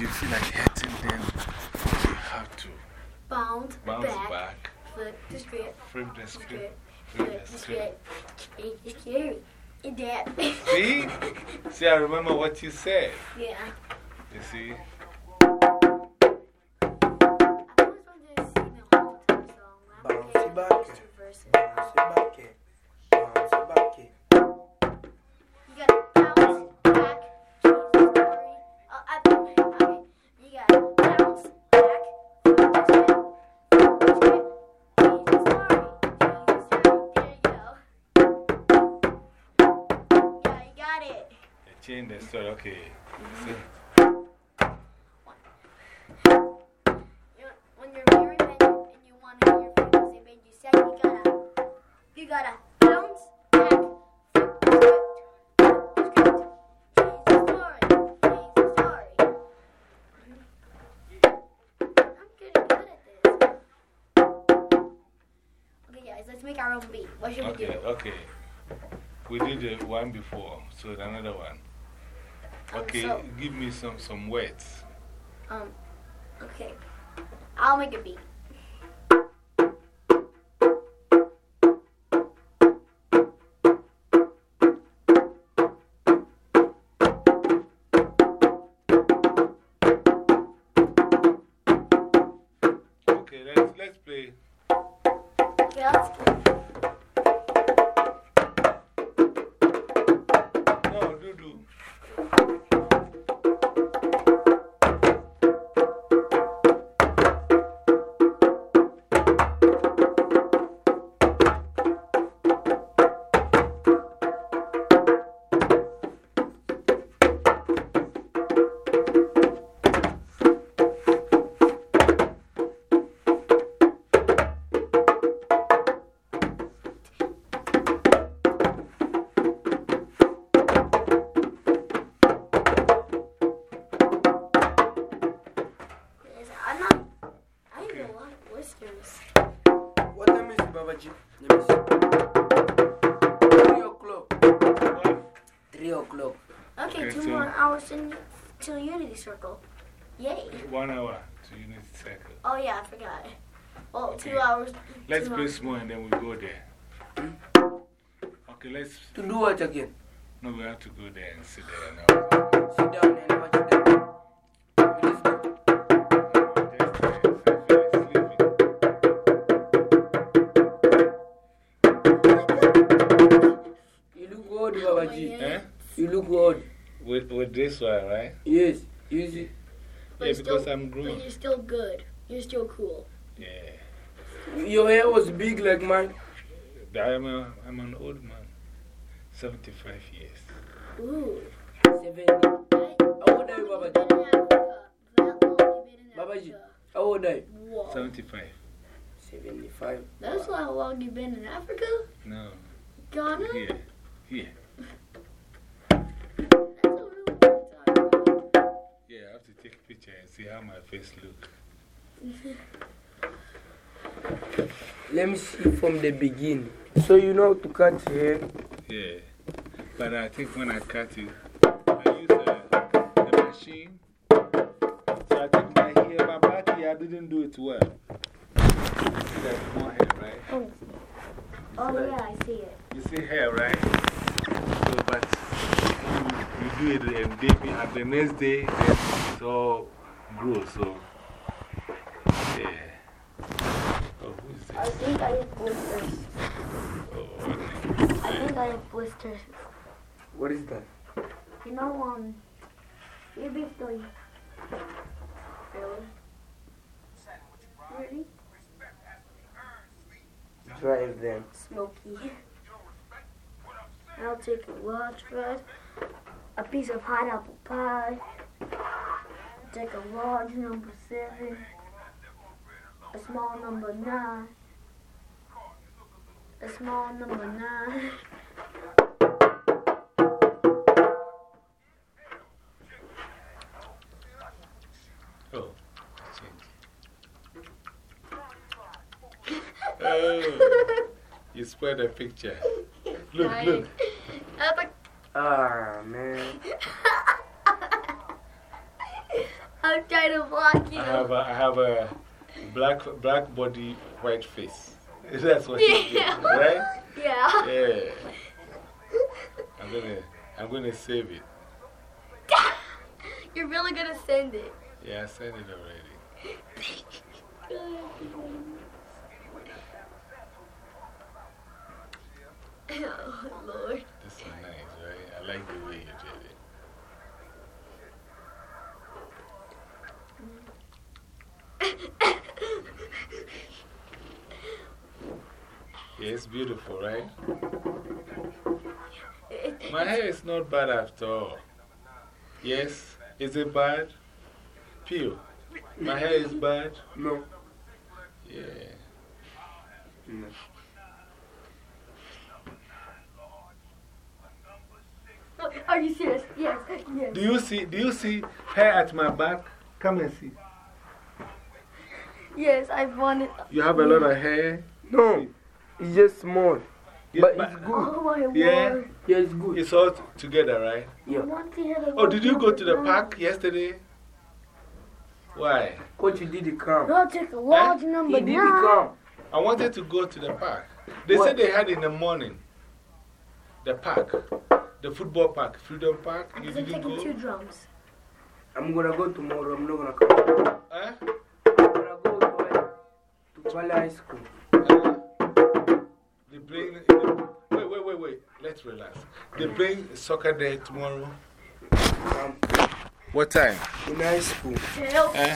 you feel like hurting, then you have to bounce, bounce back, back, flip the script, flip the script, script, flip flip the the script. script. It's scary. It's that. See? See, I remember what you said. yeah. You see? Change the story. Okay. See? You, when you're very bad and you want to hear your famous image, you said you gotta, you gotta bounce back, flip the script, flip the script, change the story, change the story. I'm getting good at this. Okay, guys, let's make our own beat. What should we Okay, do? okay. We did the one before, so another one. Okay, so- give me some, some words. Um, okay, I'll make a beat. Okay, let's, let's play. Okay, let's No, Babaji? Let me see. Three o'clock. What? Three o'clock. Okay, Okay, two so- more hours in, till Unity Circle. Yay. One hour to Unity Circle. Oh, yeah, I forgot. Well, Okay. two hours. Let's two play hours. small and then we go there. Hmm? Okay, let's. To do what again? No, we have to go there and sit there now. With, with this one, right? Yes. Use it. But Yeah, you're because still, I'm But you're still good. You're still cool. Yeah. Your hair was big like mine. I'm, a, I'm an old man. 75 years. Ooh. Seventy. How old are you, Babaji? Babaji. How old are you? Whoa. 75. 75. That's not how long you've been in Africa? No. Ghana? Here. Here. Face look. Let me see from the beginning. So you know to cut hair? Yeah. But I think when I cut it, I use a, a machine. So I think my hair, my back here, I didn't do it well. See that small hair, right? Oh. Oh, yeah, I see it. You see hair, right? So, but you, you do it and baby, and the next day, then it's all grows. So, yeah. Oh, who is I think I have blisters. Oh, okay. I think I have blisters. What is that? You know, um, maybe if they. Really? Ready? Drive them. Smoky. I'll take a large fries, a piece of pineapple pie, take a large number seven, a small number nine, a small number nine. Oh. Oh, you spread a picture. Look, look. I was Ah, man. I'm trying to block you. I have a, I have a black, black body, white face. That's what you Yeah. do, right? Yeah. Yeah. I'm gonna, I'm gonna save it. You're really gonna send it. Yeah, I sent it already. Oh, Lord. This is nice, right? I like the way you did it. Yeah, it's beautiful, right? It- My hair is not bad after all. Yes? Is it bad? Peel. My hair is bad? No. Yeah. no. Oh, Are you serious? Yes. Yes. Do you see, do you see hair at my back? Come and see. Yes, I want it. You have a lot of hair. No. It's just small. Yeah, but but- it's good. Oh my Yeah. word. Yeah, it's good. It's all together, right? Yeah. Want to hear the Oh, did you go to the park yesterday? Why? Coach you did the come. No, take a large eh? number He did the nine. come. I wanted to go to the park. They What? said they had in the morning. The park. The football park. Freedom Park. You I'm didn't taking two drums. I'm gonna go tomorrow. I'm not gonna eh? come. Huh? I'm gonna go to, uh, to Valley High School. Bring. Wait, wait, wait, wait. Let's relax. They bring soccer there tomorrow. Um, What time? in high school. Eh?